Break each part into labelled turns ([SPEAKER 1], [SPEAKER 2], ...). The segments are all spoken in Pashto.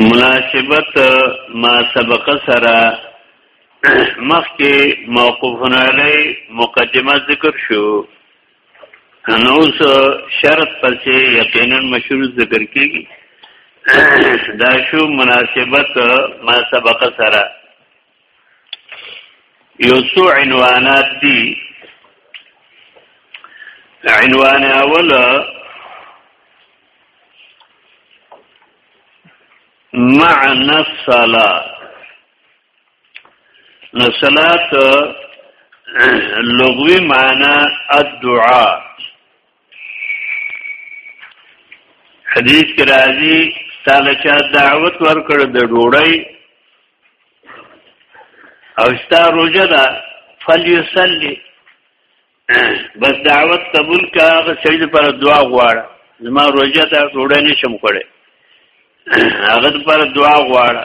[SPEAKER 1] مناسبت ما سبق سره مخکې موقوفن علی مقدمه ذکر شو نو شرط پسې یقینا مشروط ذکر کیږي دا شو مناسبت ما سبق سره یو څو عنوانات دي عنوان اوله معنى الصلاة نو صلاة لغوی معنی الدعاء حدیث کې راځي ستاله چا دعوت ورکړ د ډوړی او ستا روزه ده فلیصلی بس دعوت قبول کا هغه سید پر دعا غواړه زما روزه ده ډوړی نشم کړي هغه پر دعا غواړه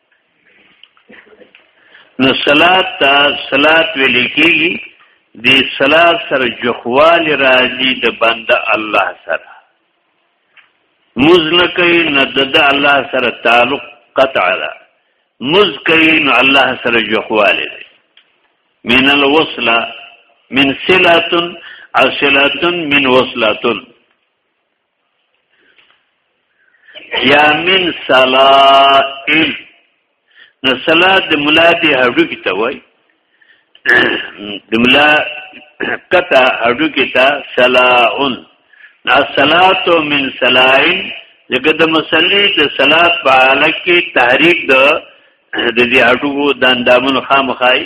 [SPEAKER 1] نو صلات تا صلات ویل کیږي د صلات سره جخوال راځي د بنده الله سره مز نه کوي نه د الله سره تعلق قطع ده مز کوي نو الله سره جخوال دی من الوصله من صلاتن او صلاتن من وصلاتن یا من سلائل نو سلات د ملا دی هډو کی ته وای د ملا کته هډو کی ته سلاون نا سلات من سلائل لکه د مصلی د سلات په حالت کې تحریک د د دې هډو د اندامونو خامخای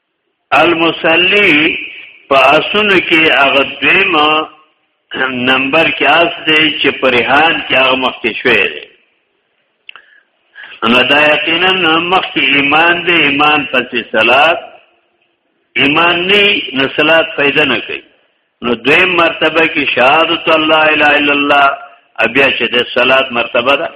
[SPEAKER 1] المصلی په اسونو کې هغه دیمه نمبر کې اس دی چې پرهان کې هغه مخکې شوی دی نو دا یقینا مخکې ایمان دی ایمان پسې صلات ایمان نه نو صلات فائدہ نه کوي نو دویم مرتبه کې شهادت الله الا الا الله بیا چې د صلات مرتبه ده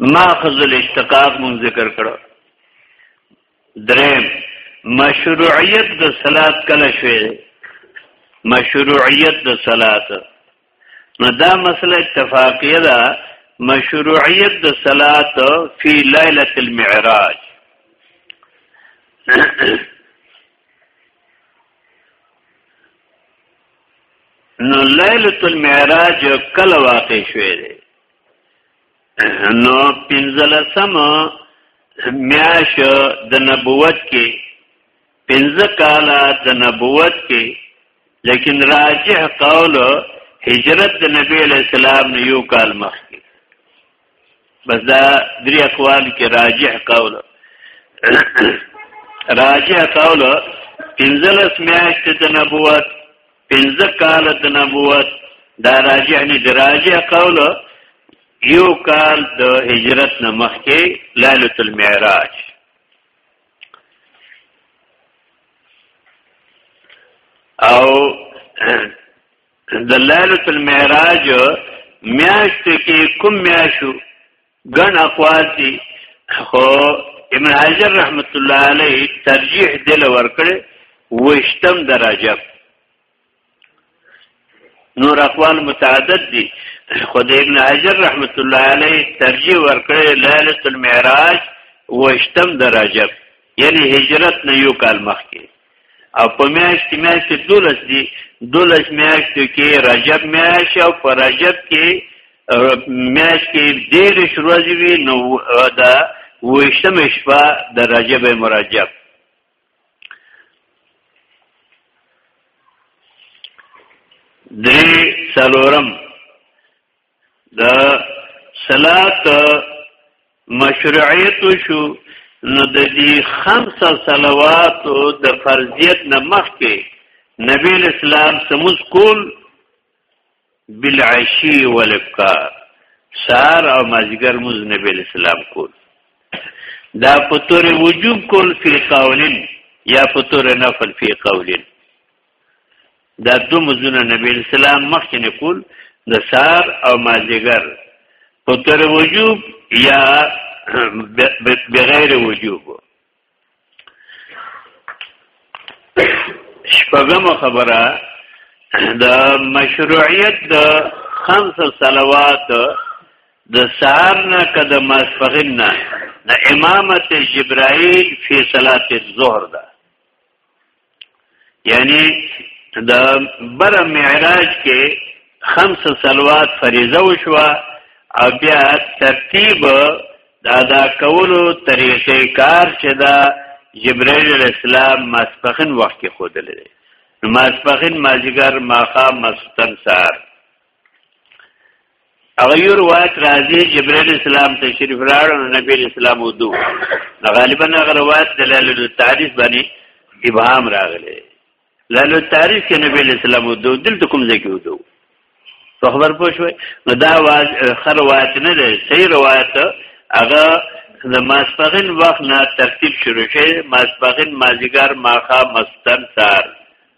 [SPEAKER 1] ماخذ الاشتقاق مون ذکر کړو دریم مشروعیت د صلات کله شوی مشروعیت د صلات نو دا مسله اتفاقیه ده مشروعیت د صلات فی ليله المعراج نو ليله المعراج کله واقع شوه دی نو پنځلسم میاش د نبوت کې پنځه کاله د نبوت کې لیکن راجح قول هجرت د نبی علیہ السلام نه یو کال مخکې بس دا درې اقوال کې راجح قول راجح قول پنځلس میاشت د نبوت پنځه کال د نبوت دا راجح نه دی راجح قول یو کال د هجرت نه مخکې ليله المعراج او د ليله المعراج میاشت کې کوم میاشو ګن اقوال دي خو ابن حجر رحمت الله علیه ترجیح دل ورکړي وشتم درجب نور اقوال متعدد دي خو د ابن حجر رحمت الله علیه ترجیح ورکړي ليله المعراج وشتم درجب یعنی هجرت نه یو کال مخکې او په میاشت کې میاشت دولس دی دولس میاشتو کې رجب میاشت او په رجب کې میاشت کې ډېرې شروعي وي نو دا وشتم شپه د رجب مرجب درې سلورم د صلات مشروعیت شو نو د دې خمس صلوات د فرضیت نه مخکې نبی اسلام سموز کول بالعشی والابکار سار او مازیګر موز نبی اسلام کول دا په تور وجوب کول فی قولین یا په تور نفل فی قولین دا دو مزونه نبی اسلام مخکې نه کول د سار او مازیګر په تر وجوب یا بغیر وجوب شپږم خبره د مشروعیت د خمس صلوات د سار نه کده ماسفغن نه د امامت جبرائیل فی صلات الظهر ده یعنی د بر معراج کې خمس صلوات فریضه وشو او بیا ترتیب د ادا کولو طریقې کار چې دا جبرائیل علیہ السلام ماسپخین وخت کې خودلې نو ماسپخین مازیګر ماخا مستن سار هغه یو روایت راځي جبرئیل اسلام تشریف راړ او نبی اسلام ودو غالبا هغه روایت دلالو تعریف باندې ابهام راغلی لالو تعریف کې نبی اسلام ودو دلته کوم ځای کې ودو په خبر پوه شوي نو دا خر روایت نه دی صحیح روایت هغه د ماسپغین وخت نه ترتیب شروع شي ماسپغین مازیګر ماخا مستن سار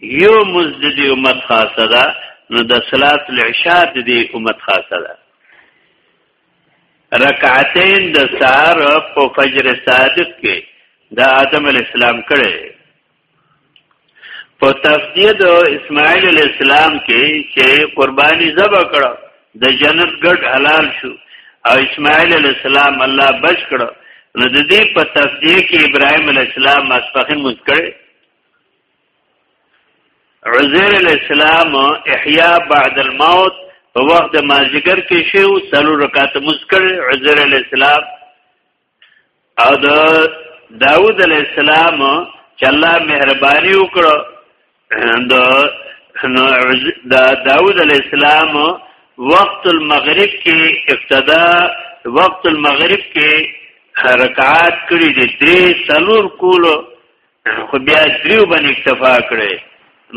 [SPEAKER 1] یو مزد دی امت خاصه ده نو د صلات العشاء دی امت خاصه ده رکعتین د سار په فجر صادق کې د آدم علی السلام کړي په تفدید او اسماعیل علی السلام کې چې قرباني ذبح کړه د جنت ګډ حلال شو او اسماعیل علی السلام الله بچ کړه نو د دې په تفدید کې ابراهیم علی السلام ماسپخین مونږ کړي عزیر الاسلام احیا بعد الموت په وخت د مازیګر کې شی او سلو رکعات مسکر عزیر الاسلام او د داوود علی السلام چې الله مهرباني وکړه د د داوود علی السلام وقت المغرب کې ابتدا وقت المغرب کې حرکات کړی دي درې سلور کولو خو بیا دریو باندې اکتفا کړي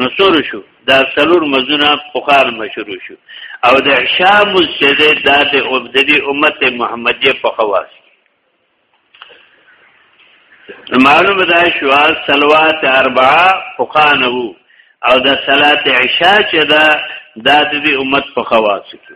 [SPEAKER 1] نو سور شو دا سلور مزونه بخار مشروع شو او د عشاء مسجد دا د عبدلی امت محمدیه په خواص معلومه دا شو صلوات اربعه فقانه او د صلات عشاء چې دا د امت په خواص کې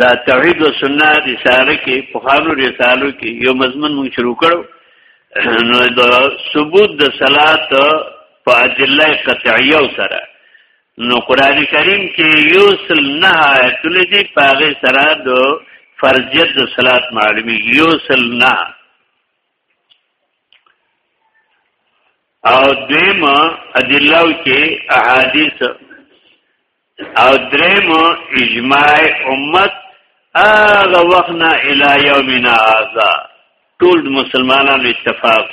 [SPEAKER 1] دا توحید او سنت رساله کې په خارو رسالو کې یو مضمون مونږ شروع کړو نو دا ثبوت د صلات په ادله قطعیه سره نو قران کریم کې یو سل نه آیت لدی پاغه سره د فرضیت د صلات معلومی یو سل نه او دیم ادله کې احادیث او دریم اجماع امت هغه وخت نه الی یومنا هذا ټول مسلمانانو اتفاق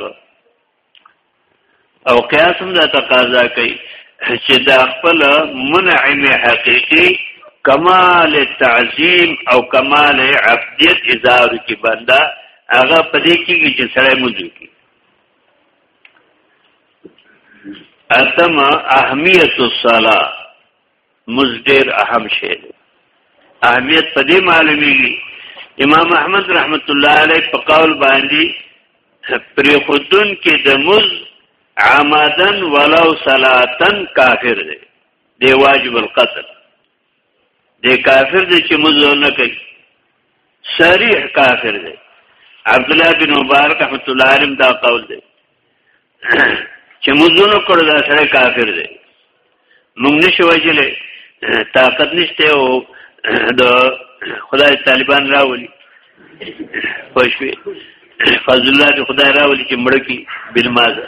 [SPEAKER 1] او قیاس هم دا تقاضا کوي چې دا خپل منعم حقيقي کمال تعظیم او کمال عبدیت اظهار کی بندا هغه پدې کېږي چې سړی مونږ کی اتم اهمیت الصلاه مزدیر اهم شی اهمیت په دې معلومیږي امام احمد رحمت الله علیه په قول باندې پر خودن کې د مز عمدن ولو صلاتن کافر دی دی واجب القتل دی کافر دی چې مزه نه کوي صریح کافر دی عبد الله بن مبارک رحمت الله علیه دا قول دی چې مزه نه کړو دا سره کافر دی موږ نشو وجلې طاقت نشته او د خدای طالبان راولي خوشوي فضل الله خدای راولي چې مړ کی بل مازه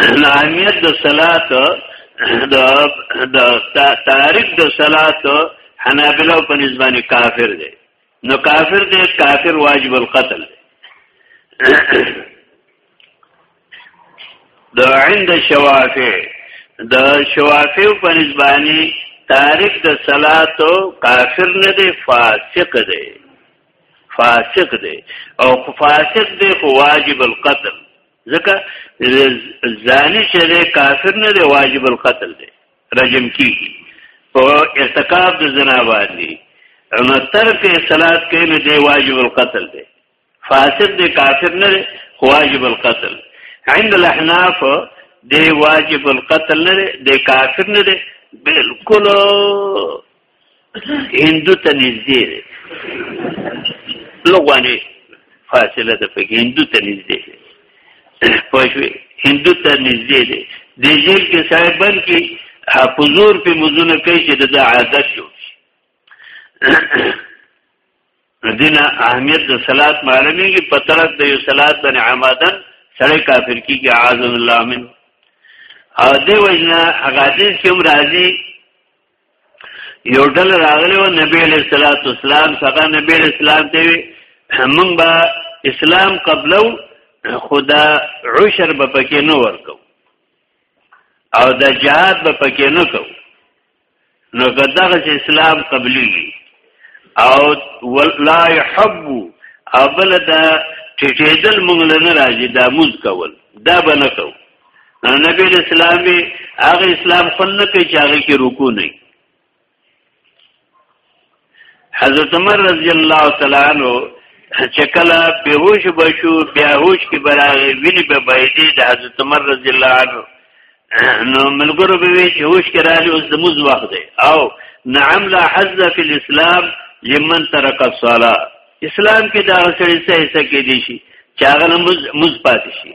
[SPEAKER 1] اهمیت د صلات د د تاریخ د صلات حنابلو په نسبانه کافر دی نو کافر دی کافر واجب القتل دی د عند شوافع د شوافع په نسبانه تاریخ د صلات کافر نه دی فاسق دی فاسق دی او فاسق دی خو واجب القتل ځکه زانی چې دی کافر نه دی واجب القتل دی رجم کیږي او ارتکاب د زنا باندې نو ترک صلات کې نه دی واجب القتل دی فاسد دی کافر نه دی خو واجب القتل عند الاحناف دی واجب القتل نه دی کافر نه دی بالکل هندو ته نږدې دی لغواني فاصله ده پکې هندو ته نږدې دی پښوی هندو ته نږدې دی د جیل کې صاحبان کې حفظور په مزونه کوي چې د عادت شو دینه اهمیت د صلات معلومي کې پترک د یو صلات باندې عمادن سړی کافر کیږي اعاذ الله من او دی وجنا حدیث کې هم راځي یو ډل راغلی و نبی علیہ الصلوۃ والسلام څنګه نبی علیہ السلام ته وی موږ به اسلام قبلو خدا عشر به پکې نه ورکو او د جهاد به پکې نه کو نو کداغه اسلام قبلی او لا يحب او بل دا ټټېدل مونږ نه راځي دا موز کول دا به نه کوو نو نبی اسلامي هغه اسلام خو نه کوي چې هغه کې رکوع نه حضرت عمر رضی الله تعالی عنہ چې کله بهوش بشو بیا هوش کې براغه ویني به بيدې د حضرت عمر رضی الله عنه نو ملګرو به وی چې هوش کې راځي اوس د موز وخت دی او نعم لا حظ فی الاسلام لمن ترک الصلاه اسلام کې دا سړی څه حصہ کې دي شي چې هغه موز پاتې شي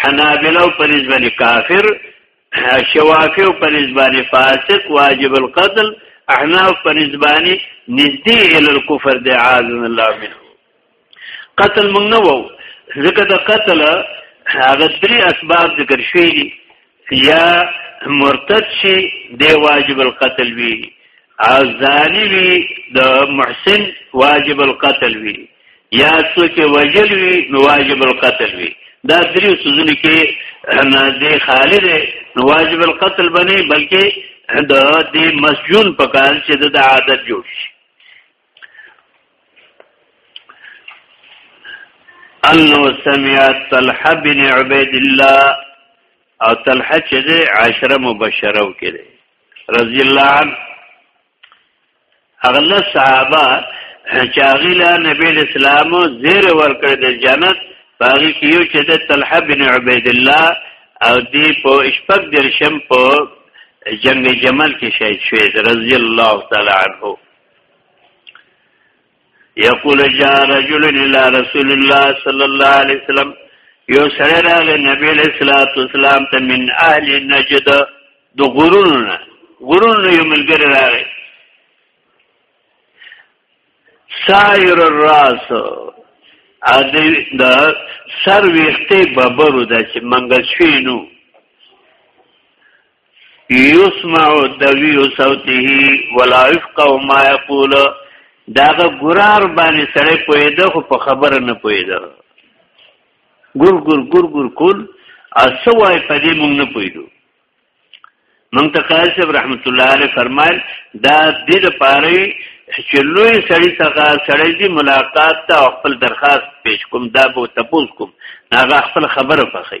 [SPEAKER 1] حنابلو په نسبت کافر شوافیو په نسبت فاسق واجب القتل احناف په نسبت نږدې ال الكفر د عاذن الله منه قتل موږ نه وو ځکه د قتل هغه درې اسباب ذکر شوي دي یا مرتد شي دی واجب القتل وي او زانی وي د محسن واجب القتل وي یا څوک وجل وي نو واجب القتل وي دا درې سوزونه کې نه دی خالد نو واجب القتل بني بلکې د دې مسجون په کار چې د عادت جوړ شي انه سمع طلحه بن عبيد الله او طلحه چې د عشره مبشرو کې دی رضی الله عنه اغله صحابه چې اغله نبی اسلام زیر ورکړ د جنت باغی کیو چې د طلحه بن عبيد الله او دی په شپږ درشم په جنگ جمل کې شهید شوی رضی الله تعالی عنه یقول جاء رجل الى رسول الله صلی الله علیه وسلم یو سره راغی نبی علیہ الصلوۃ والسلام ته من اهل نجد د غرونو غرونو یو ملګری راغی سایر الراس ا دې د سر ویخته ببرو د چې منګل شوی نو یسمع دوی صوته ولا يفقه ما يقول داغه ګرار باندې سړی پوهېده خو په خبره نه پوهېده ګور ګور ګور ګور کول اسو وای په دې مونږ نه پوهېدو مونږ ته قاضي صاحب رحمت الله علیه فرمایل دا د دې لپاره چې لوی سړی څنګه سړی دی ملاقات ته خپل درخواست پیش کوم دا به تپوس کوم هغه خپل خبره پخې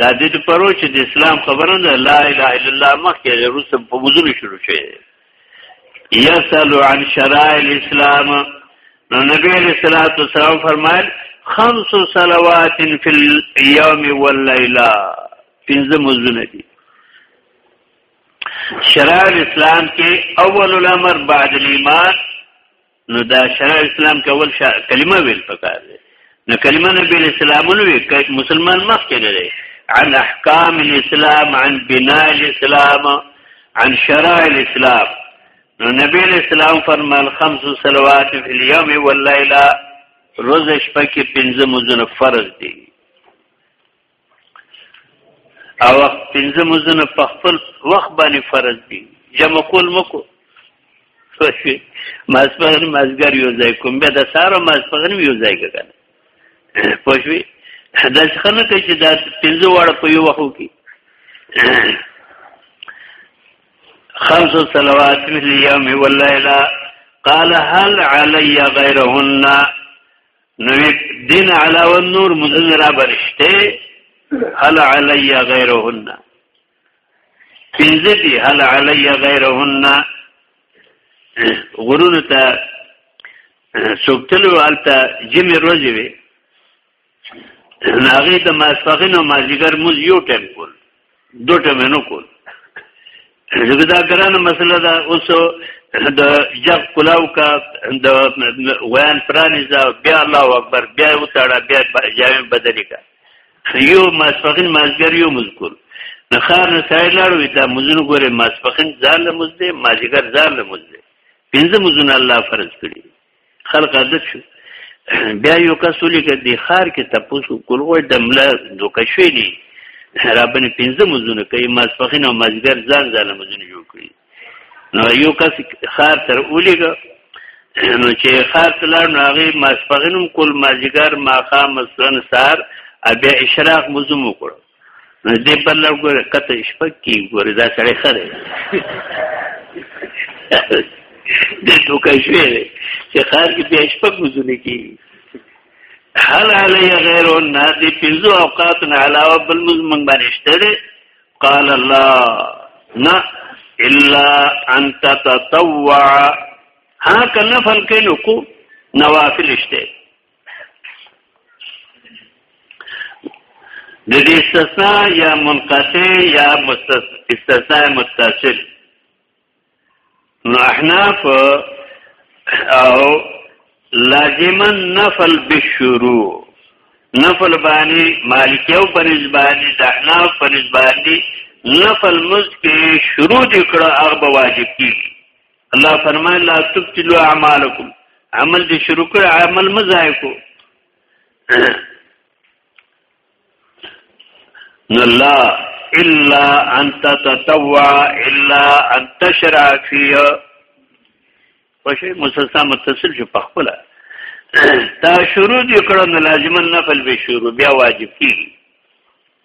[SPEAKER 1] دا دې ته پرو چې د اسلام خبره ده لا اله الا الله مخکې روس په وزن شروع شوه یسالو عن شرائع الاسلام نو نبی علیہ الصلوۃ والسلام فرمایل خمس صلوات فی اليوم واللیلہ پنځه مزونه دي شرائع الاسلام کې اول الامر بعد الايمان نو دا شرع اسلام کول شا کلمه ویل پکار دی نو کلمه نبی اسلام وی مسلمان مخ کې نه دی عن احکام الاسلام عن بناء الاسلام عن شرع الاسلام نو نبی اسلام فرمایل خمس صلوات فی اليوم واللیلہ روز شپه کې پنځه مزونه فرض دي او وخت پنځه مزونه په خپل وخت باندې فرض دي جمع کول مکو شوي ماسپغن مازګر یو ځای کوم بیا د سارو ماسپغن یو ځای کړه پښوی دا څنګه نه کوي چې دا پنځه واړه په یو وخت کې خمس صلوات من اليوم والليله قال هل علي غيرهن نو دین علاوه نور مونږ را برشته هل علی غیرهن پنځه دي هل علی غیرهن غرونه ته سوکتلو الته جمی روزي وي ناغي د ماسفغین او مازیګر موز یو ټیم کول دوه ټمه نه کول زګ دا ګرانه مسله ده اوس د جګ کلاو کا د ویان پرانیزا بیا الله اکبر بیا وتاړه بیا جامع بدلی کا یو ماسفقین مازګر یو مذکور نه خار نه سای لاړو دا مزونه ګوره ماسفقین ځان له مزده مازګر ځان له مزده پنځه مزونه الله فرض کړی خلق عادت شو بیا یو کس ولیکه د خار کې تپوسو کول وای د ملا دوکه شوی دی رابنه پنځه مزونه کوي ماسپخین او مازګر ځان ځان مزونه جوړ کړی نو یو کس خار تر ولیکه نو چې خار تلار نو هغه ماسپخینم کول مازګر ماخه مثلا سار بیا اشراق مزوم وکړو نو دې پر لور ګوره کته شپږ کې ګوره دا سړی ښه دی دې ټوکه شوې دی چې ښار کې بیا شپږ وزونه کېږي هل علی غیر الناس پنځو اوقات نه علاوه بل مزمن باندې شته دی قال الله نه الا ان تتطوع ها کنه فل کې نو کو نوافل شته د دې استثناء یا منقطع یا استثناء متصل نو احناف او لازما نفل بالشروع نفل باندې مالکیو په نسبانه د احناف په نسبانه نفل مز کې شروع دکړه هغه واجب کیږي الله فرمای لا تبتلوا اعمالکم عمل دې شروع کړ عمل مزای کو نو لا الا ان تتطوع الا ان تشرع فيه وشي مسلسل متصل شو پخپله تا شروع دې کړو نو لازما نفل به شروع بیا واجب کیږي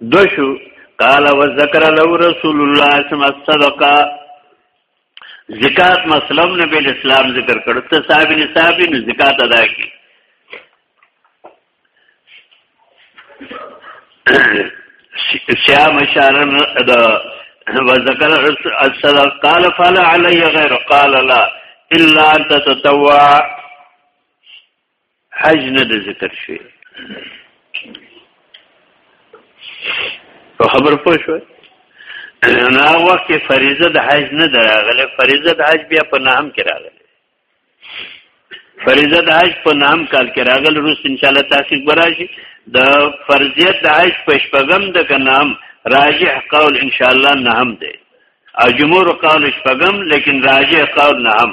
[SPEAKER 1] دوشو قال وذكر له رسول الله صلى الله عليه وسلم الصدقه زکات مسلم نبی اسلام ذکر کړو ته صاحب نصاب نو زکات ادا کی سیام شارن دا وذکر الصدق قال فلا علی غیر قال لا الا انت تتوع حج نه د ذکر شوی په خبر پوه شوئ نه وخت کې فریضه د حج نه دراغله فریضه د حج بیا په نام کې راغله فریضه د حج په نام کال کې راغله روس ان شاء الله تحقیق براشي د فرضیت د حج په شپږم د کنام راجح قول ان شاء الله نه هم دی او جمهور قول شپږم لیکن راجح قول نه هم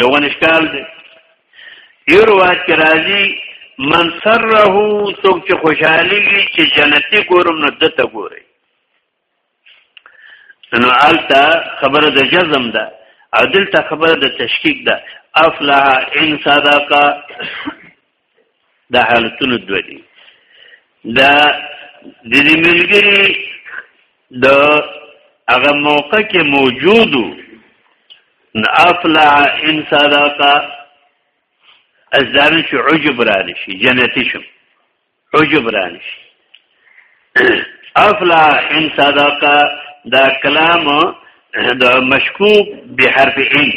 [SPEAKER 1] لوګن اشکال دی یو روایت کې راځي من سره څوک چې خوشحالي وي چې جنتي ګورم نو دته ګوري نو التا خبره د جزم ده عدل ته خبره د تشکیک ده افلح ان صدقه دا حالتونه دوه دي دا د دې ملګری د هغه موقع کې موجودو افلع ان صدقه از دارن شو عجب رانشي جنتی شم عجب رانشي افلع ان صدقه دا کلام د مشکوک به حرف ان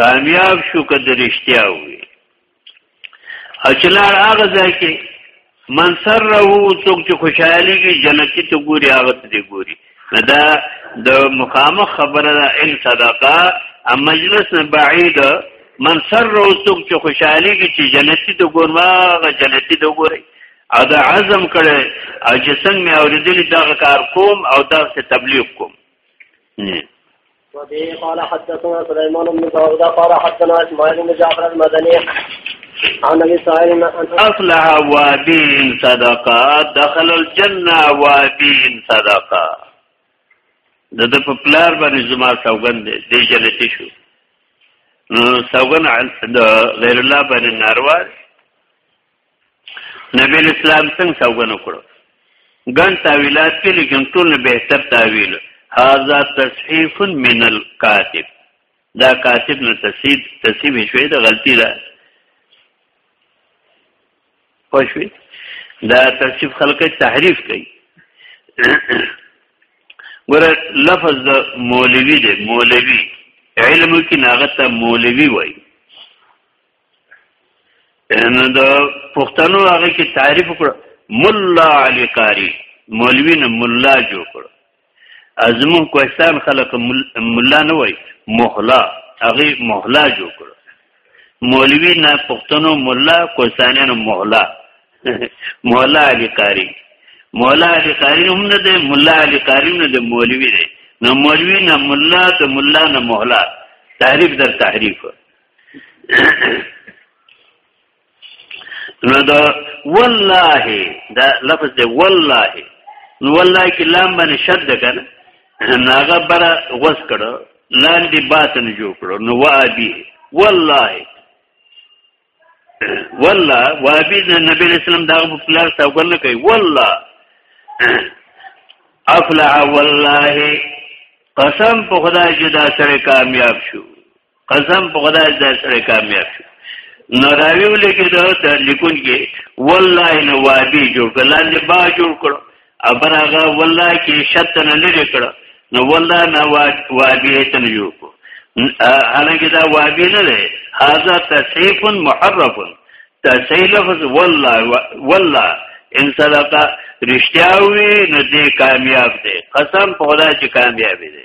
[SPEAKER 1] کامیاب شو که د رښتیا وي اچلار هغه ځای کې من سر رهو څوک چې خوشحالي کې جنتی ته ګوري هغه ته ګوري دا د مخامخ خبره ده ان صدقه ام مجلس بعید من سر رهو څوک چې خوشحالي کې چې جنتی ته ګوري هغه جنتی ته ګوري او دا عزم کړي او چې څنګه مې اورېدلې دا کار کوم او دا څه تبلیغ کوم نه
[SPEAKER 2] وبه قال حدثنا سليمان بن داود قال حدثنا اسماعيل بن جعفر المدني عن ابي سعيد
[SPEAKER 1] اصلح وادين صدقه دخل الجنه وادين صدقه د د په پلار باندې زما سوګند دی جنتی شو نو سوګن د غیر الله باندې ناروا نبی اسلام څنګه سوګن وکړو ګن تاویلات کې لیکن ټول بهتر تاویل هاذا تصحیف من الكاتب دا کاتب نه تصحیح تصحیح شوی دا غلطی ده پښوی دا تصحیح خلک تحریف کوي ګوره لفظ د مولوی دی مولوی علم کې ناغه ته مولوی وایي نو د پښتنو هغه کې تعریف کړ مولا علی قاری مولوی نه مولا جوړ کړ ازمو کوهستان خلک مولا نه وای مولا هغه مولا جوړ کړ مولوی نه پښتنو مولا کوهستانانو مولا مولا علی قاری مولا علی قاری هم نه دی مولا علی قاری نه دی مولوی دی نو مولوی نه مولا ته مولا نه مولا تعریف در تحریف نو دا والله دا لفظ دی والله نو والله کې لام باندې شد ده کنه ناغه بر غوس کړه لاندې باطن جوړ کړه نو وابي والله والله وابي نبی اسلام دا په پلار تا وګل کوي والله افلع والله قسم په خدای چې دا سره کامیاب شو قسم په خدای دا سره کامیاب شو نو راوی ولګي دا د لیکون کې والله نو وادي جوړ کړل لاندې با جوړ کړ ابر هغه والله کې شت نه لري کړ نو والله نو وادي ته نه جوړ کړ هلکه دا وادي نه دی هاذا تصحیف محرف تصحیف لفظ والله والله ان صدق رشتیاوی نو دې کامیاب دی قسم په خدای چې کامیاب دی